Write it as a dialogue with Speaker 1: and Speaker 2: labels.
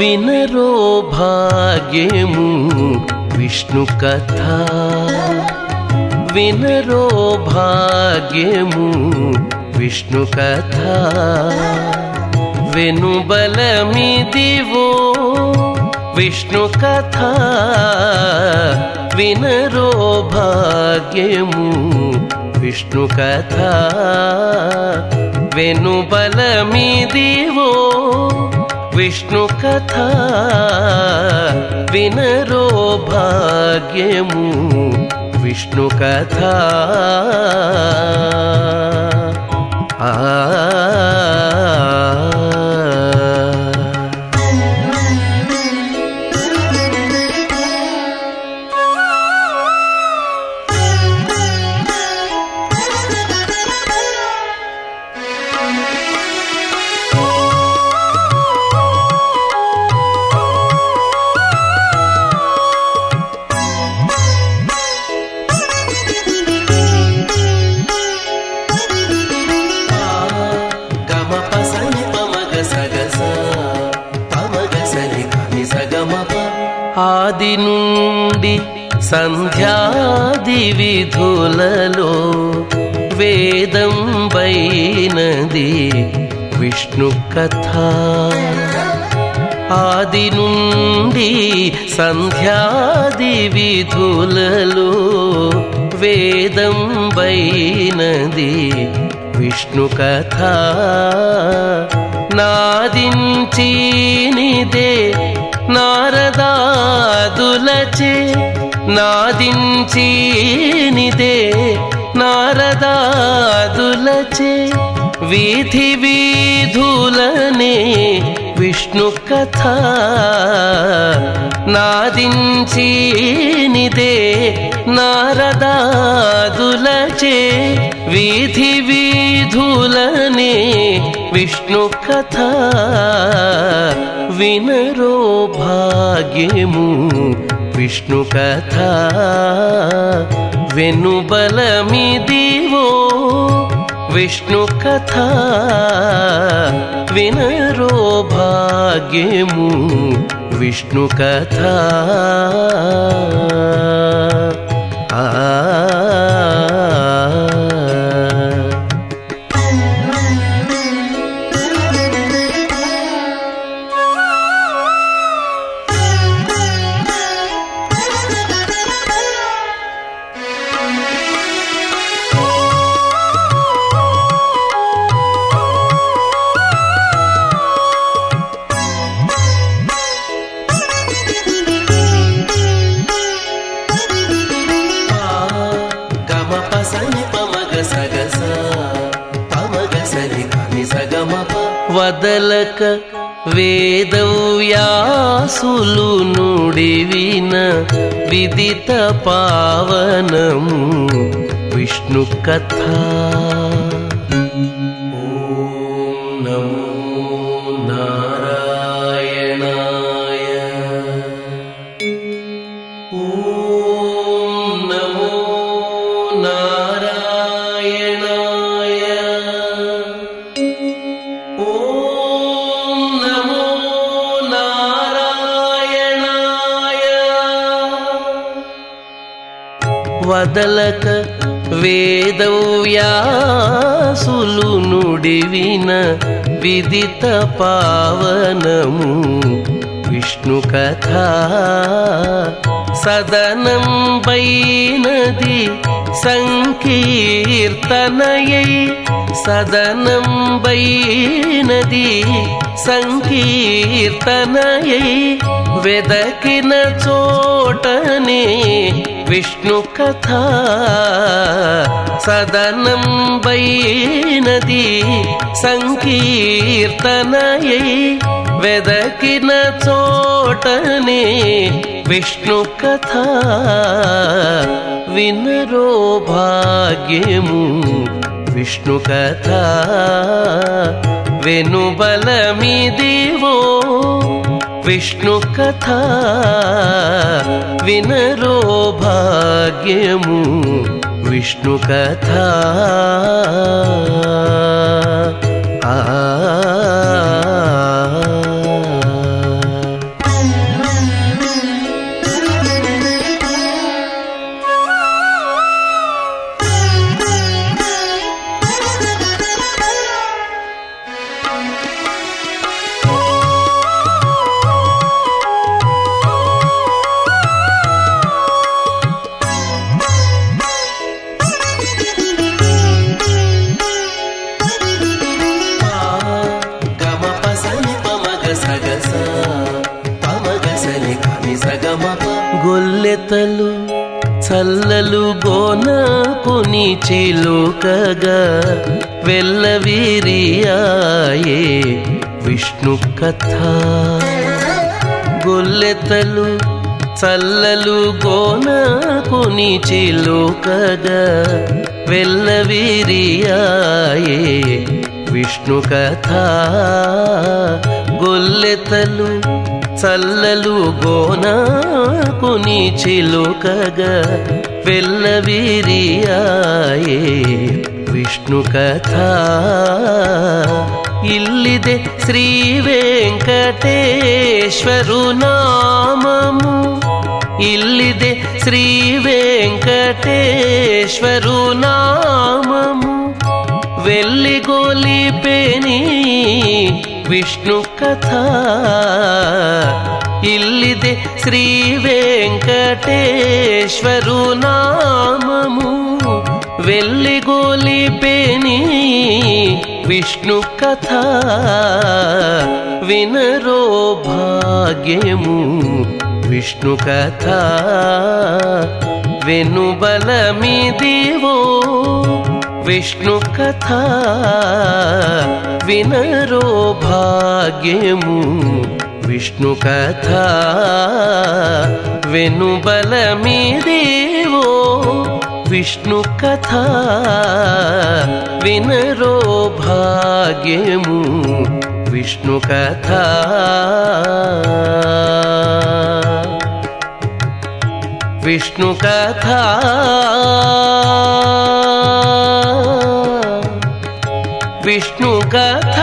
Speaker 1: विनरो भाग्यमु विष्णुकथा विनरो भाग्यमु विष्णुकथा विणुबलमि दिवो विष्णुकथा विनरो भाग्यमु विष्णुकथा विणुबलमि दिवो विष्णुकथा विनरो भाग्यमु। विष्णुकथा ఆది నుండి సంధ్యాది విధులలో వేదం బైనది విష్ణు కథ. ఆది నుండి సంధ్యాది విధులలో వేదం బైనది విష్ణు కథ. నాదించినిదే నారదాదులచే నాదించినిదే నారదాదులచే వీధి వీధులనే విష్ణు కథ నాదించినిదే నారదాదులచే వీధి వీధులనే विष्णु कथानरो भग्यमु विष्णुकथाणुबलमि दिवो विष्णुकथा विनरोभाग्यमू विष्णुकथा आ వదలక వేదవ్యాసులు నుడివిన విదిత పావనము విష్ణు కథ వదలక వేదవ్యాసులు నుడివిన విదిత పావనము. విష్ణు కథ సదనం బైనది సంకీర్తనయై. సదనం బైనది సంకీర్తనయై. వెదకిన చోటనే విష్ణు కథ సదనం బైనది సంకీర్తనయై వెదకిన చోటనే విష్ణు కథ వినరో భాగ్యము విష్ణు विष्णुकथा विनरो भाग्यमु विष्णुकथा గొల్లెతలు చల్లలు గోనకుని చిలుకగా వెళ్ళవీరియాయే విష్ణు కథ. గొల్లెతలు చల్లలు గోనకుని చిలుకగా వెళ్ళవీరియాయే విష్ణు కథ. గొల్లెతలు చల్లలు గోనకుని చిలుకగా వెళ్ళవీరియాయే విష్ణు కథ. ఇల్లిదే శ్రీ వెంకటేశ్వరు నామము. ఇల్లిదే శ్రీ వెంకటేశ్వరు నామము. వెల్లిగోలిపేని విష్ణు కథ. ఇల్లిదే శ్రీ వెంకటేశ్వరు నామము. వెల్లిగోలిపేని విష్ణు కథ. వినరో భాగ్యము విష్ణు కథ. వెనుబలమిదివో विष्णुकथा विनरो भाग्यमु विष्णुकथा विनुबलमि देवो विष्णुकथा विनरो भाग्यमु विष्णुकथा विष्णुकथा విష్ణు కథ